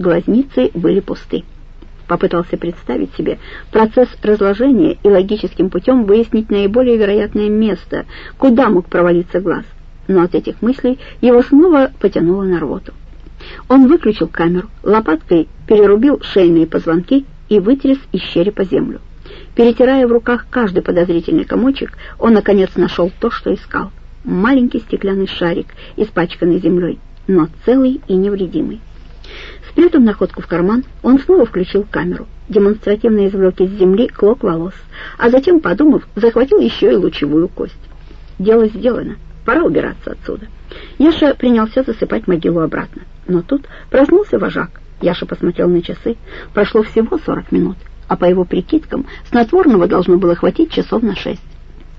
глазницы были пусты. Попытался представить себе процесс разложения и логическим путем выяснить наиболее вероятное место, куда мог провалиться глаз. Но от этих мыслей его снова потянуло на рвоту. Он выключил камеру, лопаткой перерубил шейные позвонки и вытряс из черепа землю. Перетирая в руках каждый подозрительный комочек, он, наконец, нашел то, что искал. Маленький стеклянный шарик, испачканный землей, но целый и невредимый. Спрятав находку в карман, он снова включил камеру, демонстративно извлек из земли клок волос, а затем, подумав, захватил еще и лучевую кость. Дело сделано, пора убираться отсюда. Яша принялся засыпать могилу обратно. Но тут проснулся вожак. Яша посмотрел на часы. Прошло всего сорок минут, а по его прикидкам снотворного должно было хватить часов на шесть.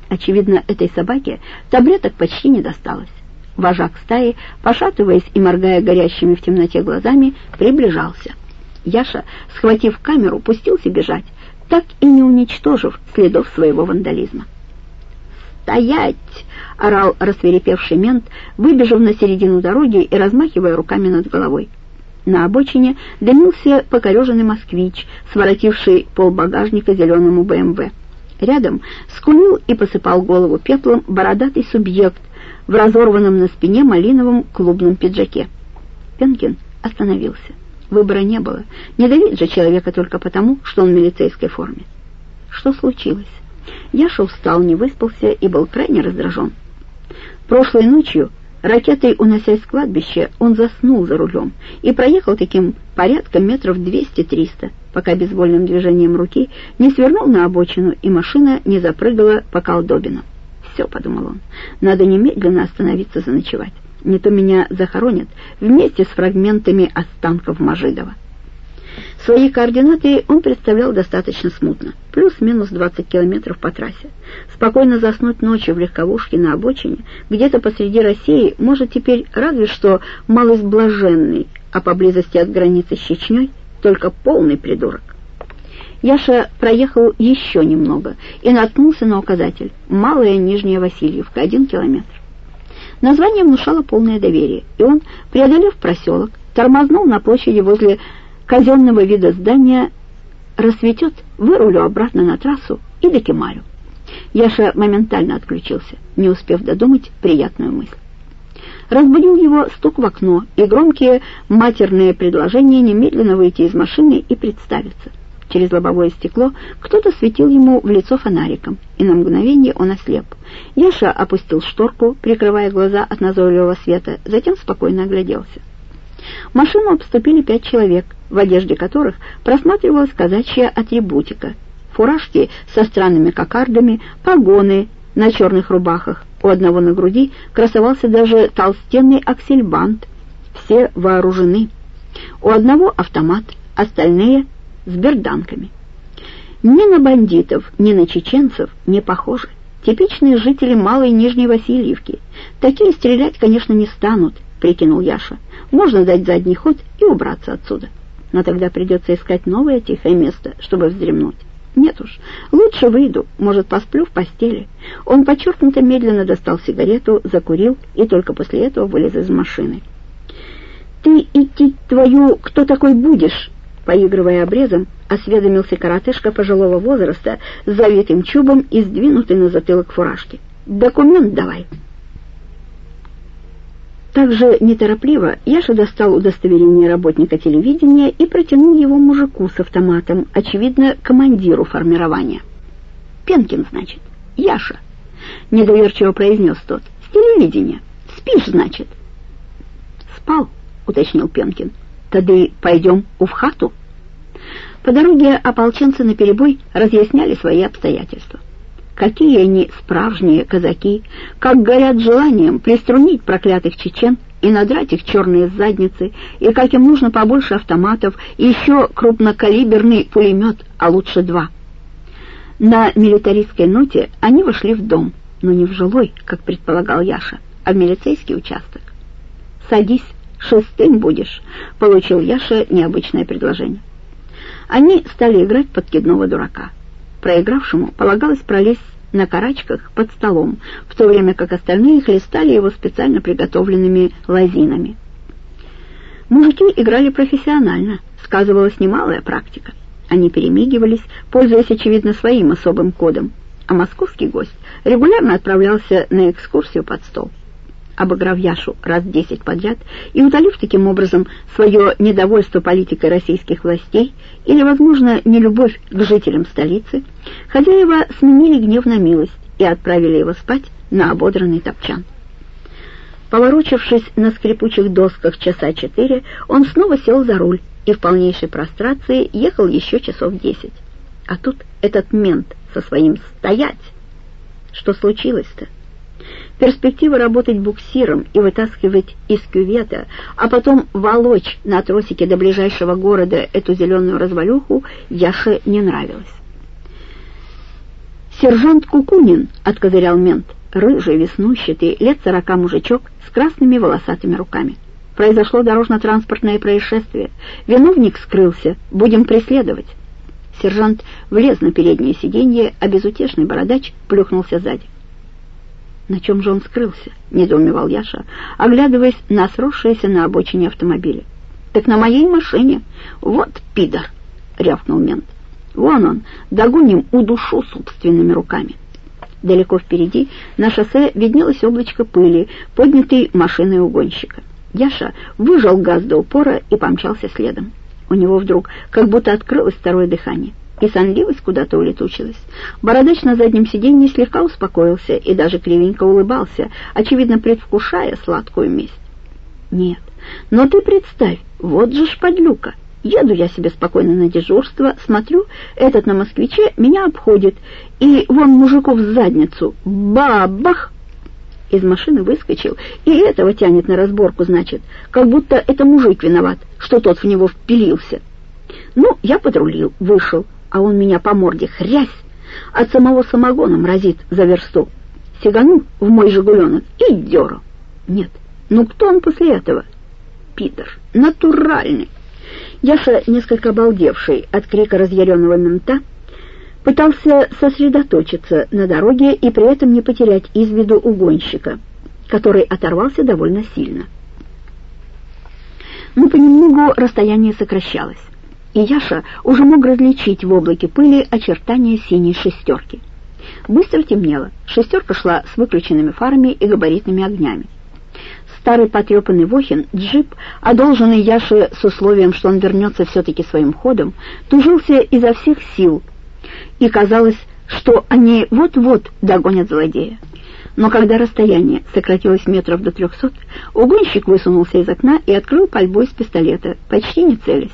Очевидно, этой собаке таблеток почти не досталось. Вожак стаи, пошатываясь и моргая горящими в темноте глазами, приближался. Яша, схватив камеру, пустился бежать, так и не уничтожив следов своего вандализма. «Стоять!» — орал рассверепевший мент, выбежав на середину дороги и размахивая руками над головой. На обочине дымился покореженный москвич, своротивший полбагажника зеленому БМВ. Рядом скулил и посыпал голову пеплом бородатый субъект в разорванном на спине малиновом клубном пиджаке. Пенкин остановился. Выбора не было. Не давить же человека только потому, что он в милицейской форме. Что случилось? Яша устал, не выспался и был крайне раздражен. Прошлой ночью, ракетой уносясь с кладбища, он заснул за рулем и проехал таким порядком метров 200-300, пока безвольным движением руки не свернул на обочину, и машина не запрыгала по колдобинам. «Все», — подумал он, — «надо немедленно остановиться заночевать. Не то меня захоронят вместе с фрагментами останков Мажидова». Свои координаты он представлял достаточно смутно, плюс-минус 20 километров по трассе. Спокойно заснуть ночью в легковушке на обочине, где-то посреди России, может теперь разве что малость блаженный, а поблизости от границы с Чечней только полный придурок. Яша проехал еще немного и наткнулся на указатель «Малая Нижняя Васильевка, один километр». Название внушало полное доверие, и он, преодолев проселок, тормознул на площади возле казенного вида здания рассветет, вырулю обратно на трассу и до Кемалю. Яша моментально отключился, не успев додумать приятную мысль. Разбудил его стук в окно и громкие матерные предложения немедленно выйти из машины и представиться. Через лобовое стекло кто-то светил ему в лицо фонариком, и на мгновение он ослеп. Яша опустил шторку, прикрывая глаза от назойливого света, затем спокойно огляделся. Машину обступили пять человек, в одежде которых просматривалась казачья атрибутика. Фуражки со странными кокардами, погоны на черных рубахах. У одного на груди красовался даже толстенный аксельбант. Все вооружены. У одного автомат, остальные с берданками. Ни на бандитов, ни на чеченцев не похожи. Типичные жители Малой Нижней Васильевки. Такие стрелять, конечно, не станут, прикинул Яша. Можно дать задний ход и убраться отсюда. Но тогда придется искать новое тихое место, чтобы вздремнуть. Нет уж, лучше выйду, может, посплю в постели. Он подчеркнуто медленно достал сигарету, закурил и только после этого вылез из машины. «Ты идти твою кто такой будешь?» Поигрывая обрезом, осведомился коротышка пожилого возраста с завитым чубом и сдвинутой на затылок фуражки. «Документ давай!» Также неторопливо Яша достал удостоверение работника телевидения и протянул его мужику с автоматом, очевидно, командиру формирования. «Пенкин, значит? Яша!» — недоверчиво произнес тот. «С телевидения. Спишь, значит?» «Спал», — уточнил Пенкин. «Тады пойдем у в хату?» По дороге ополченцы наперебой разъясняли свои обстоятельства какие они справжние казаки, как горят желанием приструнить проклятых чечен и надрать их черные задницы, и как им нужно побольше автоматов, и еще крупнокалиберный пулемет, а лучше два. На милитаристской ноте они вошли в дом, но не в жилой, как предполагал Яша, а в милицейский участок. «Садись, шестым будешь», — получил Яша необычное предложение. Они стали играть подкидного дурака. Проигравшему полагалось пролезть на карачках под столом, в то время как остальные хлестали его специально приготовленными лозинами. Мужики играли профессионально, сказывалась немалая практика. Они перемигивались, пользуясь, очевидно, своим особым кодом, а московский гость регулярно отправлялся на экскурсию под стол обыграв Яшу раз десять подряд и утолив таким образом свое недовольство политикой российских властей или, возможно, нелюбовь к жителям столицы, хозяева сменили гнев на милость и отправили его спать на ободранный топчан. Поворочившись на скрипучих досках часа четыре, он снова сел за руль и в полнейшей прострации ехал еще часов десять. А тут этот мент со своим «стоять». Что случилось-то? Перспектива работать буксиром и вытаскивать из кювета, а потом волочь на тросике до ближайшего города эту зеленую развалюху Яше не нравилась. «Сержант Кукунин», — откозырял мент, рыжий, веснущатый, лет сорока мужичок с красными волосатыми руками. «Произошло дорожно-транспортное происшествие. Виновник скрылся. Будем преследовать». Сержант влез на переднее сиденье, а безутешный бородач плюхнулся сзади. На чем же он скрылся? — недоумевал Яша, оглядываясь на сросшиеся на обочине автомобиля. «Так на моей машине. Вот пидор!» — рявкнул мент. «Вон он, догоним удушу собственными руками». Далеко впереди на шоссе виднелось облачко пыли, поднятой машиной угонщика. Яша выжал газ до упора и помчался следом. У него вдруг как будто открылось второе дыхание и сонливость куда-то улетучилась. Бородач на заднем сиденье слегка успокоился и даже кривенько улыбался, очевидно предвкушая сладкую месть. «Нет, но ты представь, вот же шпадлюка! Еду я себе спокойно на дежурство, смотрю, этот на москвиче меня обходит, и вон мужиков в задницу. Бабах!» Из машины выскочил, и этого тянет на разборку, значит, как будто это мужик виноват, что тот в него впилился. Ну, я подрулил, вышел, а он меня по морде хрясь, от самого самогона мразит за версту. Сигану в мой «Жигуленок» и дёру. Нет, ну кто он после этого? Питер, натуральный. Яша, несколько обалдевший от крика разъяренного мента, пытался сосредоточиться на дороге и при этом не потерять из виду угонщика, который оторвался довольно сильно. Но понемногу расстояние сокращалось и Яша уже мог различить в облаке пыли очертания синей шестерки. Быстро темнело, шестерка шла с выключенными фарами и габаритными огнями. Старый потрепанный Вохин, джип, одолженный Яше с условием, что он вернется все-таки своим ходом, тужился изо всех сил, и казалось, что они вот-вот догонят злодея. Но когда расстояние сократилось метров до трехсот, угонщик высунулся из окна и открыл пальбу из пистолета, почти не целясь.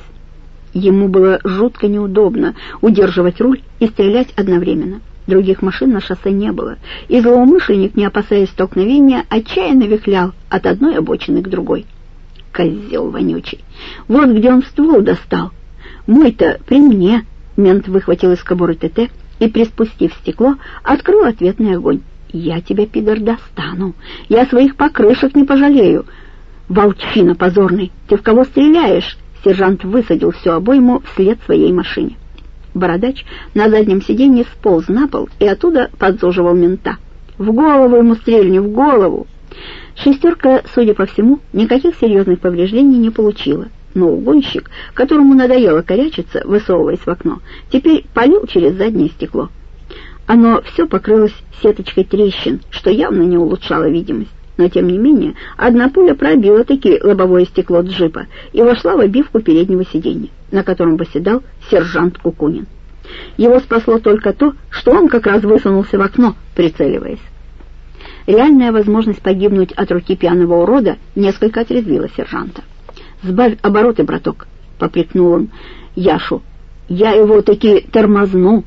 Ему было жутко неудобно удерживать руль и стрелять одновременно. Других машин на шоссе не было, и злоумышленник, не опасаясь столкновения, отчаянно вихлял от одной обочины к другой. Козел вонючий! Вот где он ствол достал! Мой-то при мне! Мент выхватил из кобуры ТТ и, приспустив стекло, открыл ответный огонь. «Я тебя, пидор, достану! Я своих покрышек не пожалею!» «Волчина позорный! Ты в кого стреляешь?» Сержант высадил всю обойму вслед своей машине. Бородач на заднем сиденье сполз на пол и оттуда подзуживал мента. «В голову ему стрельни, в голову!» Шестерка, судя по всему, никаких серьезных повреждений не получила, но угонщик, которому надоело корячиться, высовываясь в окно, теперь палил через заднее стекло. Оно все покрылось сеточкой трещин, что явно не улучшало видимость но тем не менее одна пуля пробила таки лобовое стекло джипа и вошла в обивку переднего сиденья, на котором восседал сержант Кукунин. Его спасло только то, что он как раз высунулся в окно, прицеливаясь. Реальная возможность погибнуть от руки пьяного урода несколько отрезвила сержанта. «Сбавь обороты, браток», — попрекнул он Яшу. «Я его таки тормозну».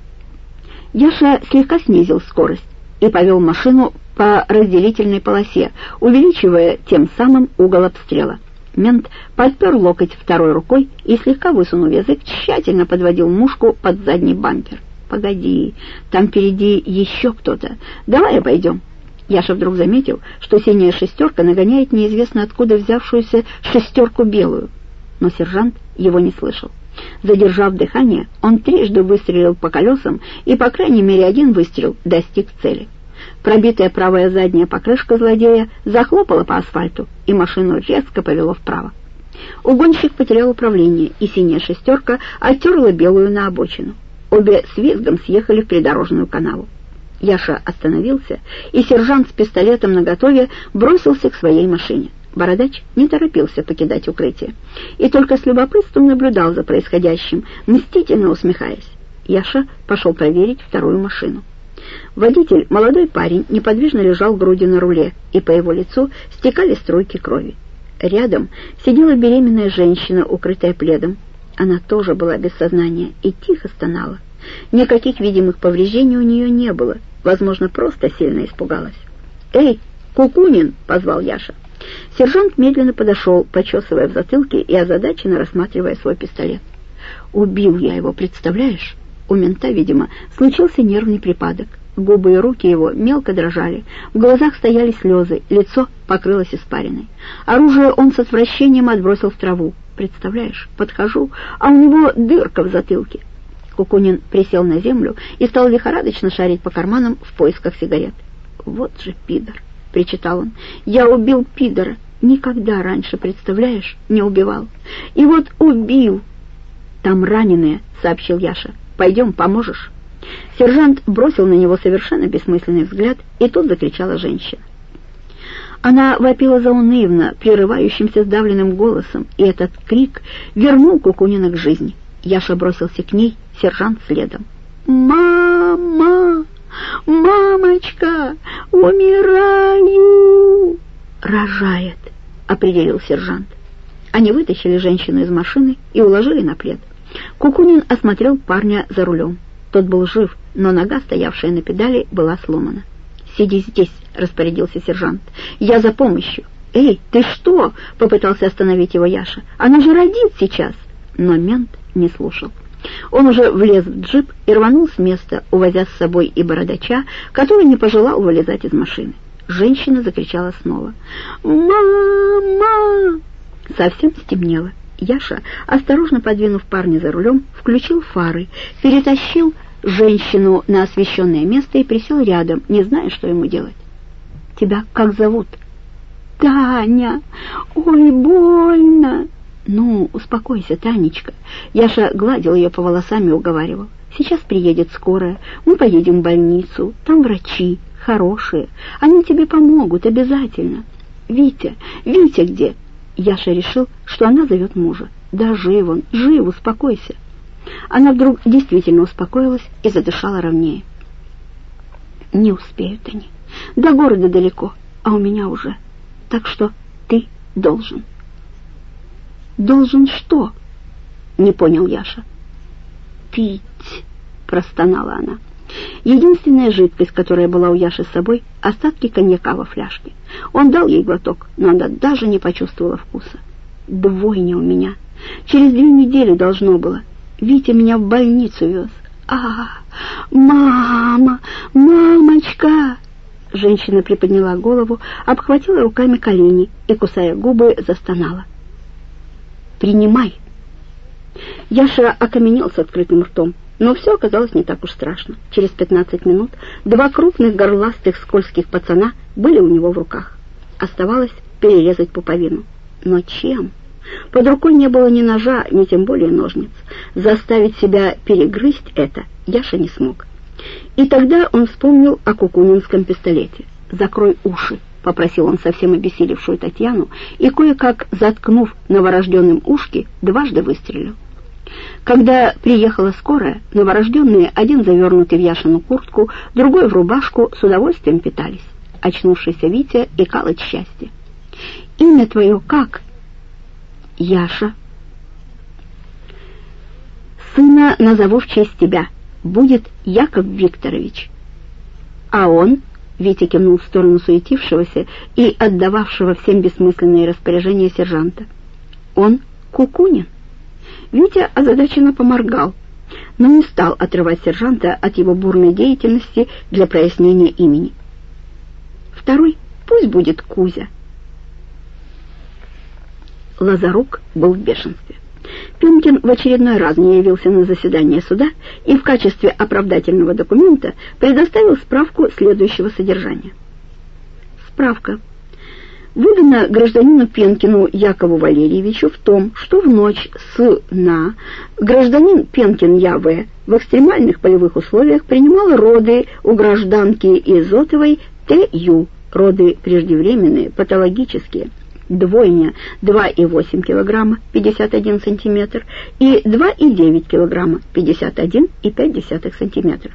Яша слегка снизил скорость и повел машину по разделительной полосе, увеличивая тем самым угол обстрела. Мент подпер локоть второй рукой и, слегка высунув язык, тщательно подводил мушку под задний бампер. «Погоди, там впереди еще кто-то. Давай обойдем». Яша вдруг заметил, что синяя шестерка нагоняет неизвестно откуда взявшуюся шестерку белую. Но сержант его не слышал. Задержав дыхание, он трижды выстрелил по колесам, и, по крайней мере, один выстрел достиг цели. Пробитая правая задняя покрышка злодея захлопала по асфальту, и машину резко повело вправо. Угонщик потерял управление, и синяя шестерка оттерла белую на обочину. Обе с визгом съехали в придорожную канаву. Яша остановился, и сержант с пистолетом наготове бросился к своей машине. Бородач не торопился покидать укрытие и только с любопытством наблюдал за происходящим, мстительно усмехаясь. Яша пошел проверить вторую машину. Водитель, молодой парень, неподвижно лежал грудью на руле, и по его лицу стекали струйки крови. Рядом сидела беременная женщина, укрытая пледом. Она тоже была без сознания и тихо стонала. Никаких видимых повреждений у нее не было, возможно, просто сильно испугалась. «Эй, Кукунин!» — позвал Яша. Сержант медленно подошел, почесывая в затылке и озадаченно рассматривая свой пистолет. «Убил я его, представляешь?» У мента, видимо, случился нервный припадок. Губы и руки его мелко дрожали, в глазах стояли слезы, лицо покрылось испариной. Оружие он с отвращением отбросил в траву. Представляешь, подхожу, а у него дырка в затылке. Кукунин присел на землю и стал лихорадочно шарить по карманам в поисках сигарет. «Вот же пидор!» — причитал он. «Я убил пидора! Никогда раньше, представляешь, не убивал. И вот убил!» «Там раненые», — сообщил Яша. «Пойдем, поможешь?» Сержант бросил на него совершенно бессмысленный взгляд, и тут закричала женщина. Она вопила заунывно, прерывающимся сдавленным голосом, и этот крик вернул Кукунина к жизни. Яша бросился к ней, сержант следом. «Мама! Мамочка! Умираю!» «Рожает!» — определил сержант. Они вытащили женщину из машины и уложили на плед. Кукунин осмотрел парня за рулем. Тот был жив, но нога, стоявшая на педали, была сломана. «Сиди здесь», — распорядился сержант. «Я за помощью». «Эй, ты что?» — попытался остановить его Яша. «Она же родит сейчас!» Но мент не слушал. Он уже влез в джип и рванул с места, увозя с собой и бородача, который не пожелал вылезать из машины. Женщина закричала снова. «Мама!» Совсем стемнело. Яша, осторожно подвинув парня за рулем, включил фары, перетащил женщину на освещенное место и присел рядом, не зная, что ему делать. «Тебя как зовут?» «Таня! Ой, больно!» «Ну, успокойся, Танечка!» Яша гладил ее по волосам и уговаривал. «Сейчас приедет скорая, мы поедем в больницу, там врачи, хорошие, они тебе помогут обязательно. Витя, Витя где?» Яша решил, что она зовет мужа. «Да жив он, жив, успокойся». Она вдруг действительно успокоилась и задышала ровнее. «Не успеют они. До города далеко, а у меня уже. Так что ты должен». «Должен что?» — не понял Яша. «Пить», — простонала она. Единственная жидкость, которая была у Яши с собой, остатки коньяка во фляжке. Он дал ей глоток, но она даже не почувствовала вкуса. Двойня у меня. Через две недели должно было. Витя меня в больницу вез. А, мама, мамочка! Женщина приподняла голову, обхватила руками колени и, кусая губы, застонала. «Принимай!» Яша окаменел с открытым ртом. Но все оказалось не так уж страшно. Через пятнадцать минут два крупных горластых скользких пацана были у него в руках. Оставалось перерезать пуповину. Но чем? Под рукой не было ни ножа, ни тем более ножниц. Заставить себя перегрызть это Яша не смог. И тогда он вспомнил о кукунинском пистолете. «Закрой уши», — попросил он совсем обессилевшую Татьяну, и, кое-как заткнув новорожденным ушки, дважды выстрелил. Когда приехала скорая, новорожденные, один завернутый в Яшину куртку, другой в рубашку, с удовольствием питались. Очнувшийся Витя икал от счастья. «Имя твое как?» «Яша». «Сына назову в честь тебя. Будет Яков Викторович». «А он?» — Витя кивнул в сторону суетившегося и отдававшего всем бессмысленные распоряжения сержанта. «Он Кукунин». Витя озадаченно поморгал, но не стал отрывать сержанта от его бурной деятельности для прояснения имени. Второй пусть будет Кузя. Лазарук был в бешенстве. Пинкин в очередной раз не явился на заседание суда и в качестве оправдательного документа предоставил справку следующего содержания. Справка. Выдано гражданину Пенкину Якову Валерьевичу в том, что в ночь с на гражданин Пенкин Я.В. в экстремальных полевых условиях принимал роды у гражданки Изотовой Т.Ю. Роды преждевременные, патологические. Двойня 2,8 кг 51 см и 2,9 кг 51,5 см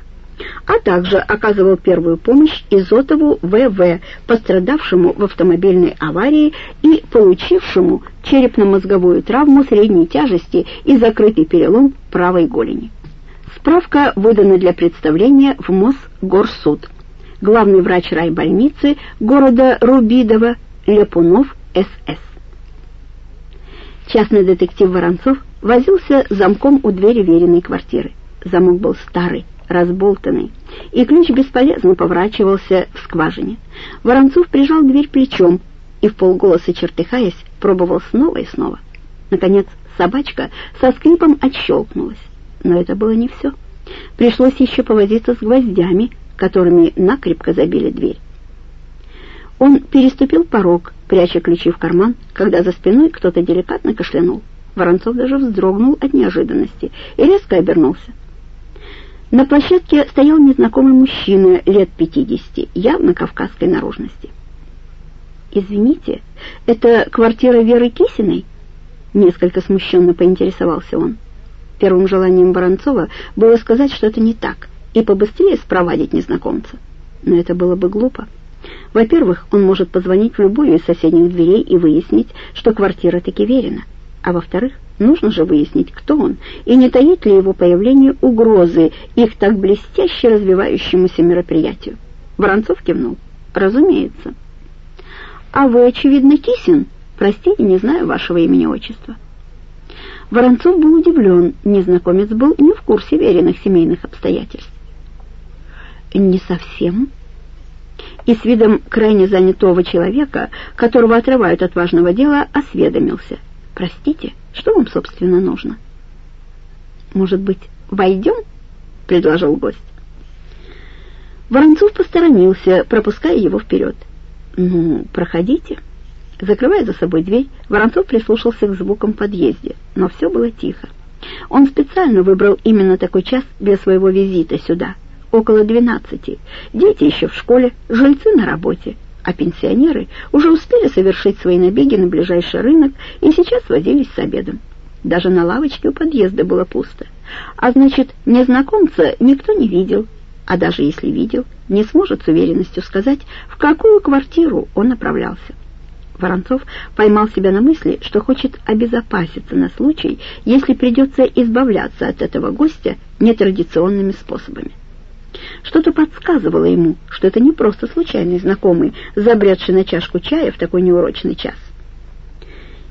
а также оказывал первую помощь Изотову В.В., пострадавшему в автомобильной аварии и получившему черепно-мозговую травму средней тяжести и закрытый перелом правой голени. Справка выдана для представления в Мосгорсуд. Главный врач райбольницы города Рубидова Ляпунов С.С. Частный детектив Воронцов возился замком у двери веренной квартиры. Замок был старый, разболтанный, и ключ бесполезно поворачивался в скважине. Воронцов прижал дверь плечом и в полголоса чертыхаясь пробовал снова и снова. Наконец собачка со скрипом отщелкнулась. Но это было не все. Пришлось еще повозиться с гвоздями, которыми накрепко забили дверь. Он переступил порог, пряча ключи в карман, когда за спиной кто-то деликатно кашлянул. Воронцов даже вздрогнул от неожиданности и резко обернулся. На площадке стоял незнакомый мужчина лет пятидесяти, явно кавказской наружности. «Извините, это квартира Веры Кисиной?» Несколько смущенно поинтересовался он. Первым желанием Воронцова было сказать, что это не так, и побыстрее спровадить незнакомца. Но это было бы глупо. Во-первых, он может позвонить в любую из соседних дверей и выяснить, что квартира таки верена. А во-вторых, нужно же выяснить, кто он, и не таит ли его появление угрозы их так блестяще развивающемуся мероприятию. Воронцов кивнул. «Разумеется». «А вы, очевидно, Кисин? Простите, не знаю вашего имени-отчества». Воронцов был удивлен, незнакомец был не в курсе веренных семейных обстоятельств. «Не совсем», и с видом крайне занятого человека, которого отрывают от важного дела, осведомился. «Простите, что вам, собственно, нужно?» «Может быть, войдем?» — предложил гость. Воронцов посторонился, пропуская его вперед. «Ну, проходите». Закрывая за собой дверь, Воронцов прислушался к звукам подъезде, но все было тихо. Он специально выбрал именно такой час для своего визита сюда, около двенадцати. Дети еще в школе, жильцы на работе а пенсионеры уже успели совершить свои набеги на ближайший рынок и сейчас возились с обедом. Даже на лавочке у подъезда было пусто. А значит, незнакомца никто не видел, а даже если видел, не сможет с уверенностью сказать, в какую квартиру он направлялся. Воронцов поймал себя на мысли, что хочет обезопаситься на случай, если придется избавляться от этого гостя нетрадиционными способами. Что-то подсказывало ему, что это не просто случайный знакомый, забредший на чашку чая в такой неурочный час.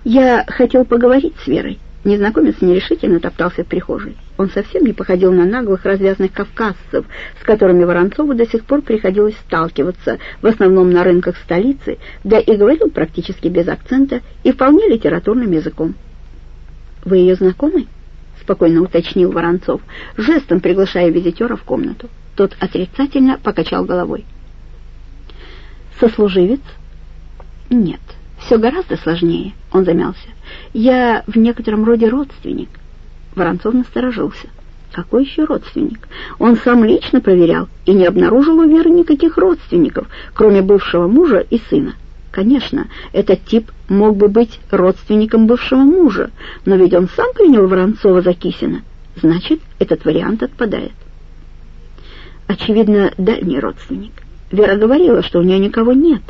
«Я хотел поговорить с Верой». Незнакомец нерешительно топтался в прихожей. Он совсем не походил на наглых развязных кавказцев, с которыми Воронцову до сих пор приходилось сталкиваться, в основном на рынках столицы, да и говорил практически без акцента и вполне литературным языком. «Вы ее знакомы?» — спокойно уточнил Воронцов, жестом приглашая визитера в комнату. Тот отрицательно покачал головой. «Сослуживец?» «Нет, все гораздо сложнее», — он замялся. «Я в некотором роде родственник». Воронцов насторожился. Какой еще родственник? Он сам лично проверял и не обнаружил у Веры никаких родственников, кроме бывшего мужа и сына. Конечно, этот тип мог бы быть родственником бывшего мужа, но ведь он сам принял Воронцова за Кисина. Значит, этот вариант отпадает очевидно, дальний родственник. Вера говорила, что у нее никого нет.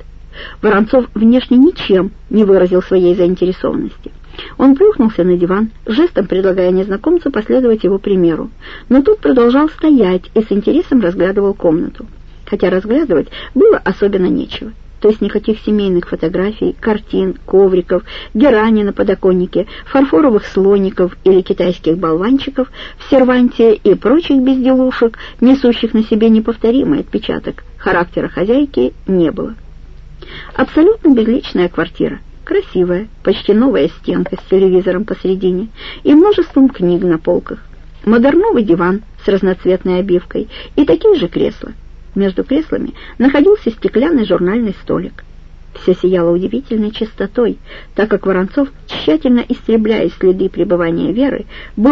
Воронцов внешне ничем не выразил своей заинтересованности. Он плюхнулся на диван, жестом предлагая незнакомцу последовать его примеру, но тут продолжал стоять и с интересом разглядывал комнату. Хотя разглядывать было особенно нечего то есть никаких семейных фотографий, картин, ковриков, герани на подоконнике, фарфоровых слоников или китайских болванчиков в серванте и прочих безделушек, несущих на себе неповторимый отпечаток характера хозяйки, не было. Абсолютно безличная квартира, красивая, почти новая стенка с телевизором посередине и множеством книг на полках, модерновый диван с разноцветной обивкой и такие же кресла — между креслами находился стеклянный журнальный столик. все сияло удивительной чистотой, так как Воронцов, тщательно истребляя следы пребывания Веры, был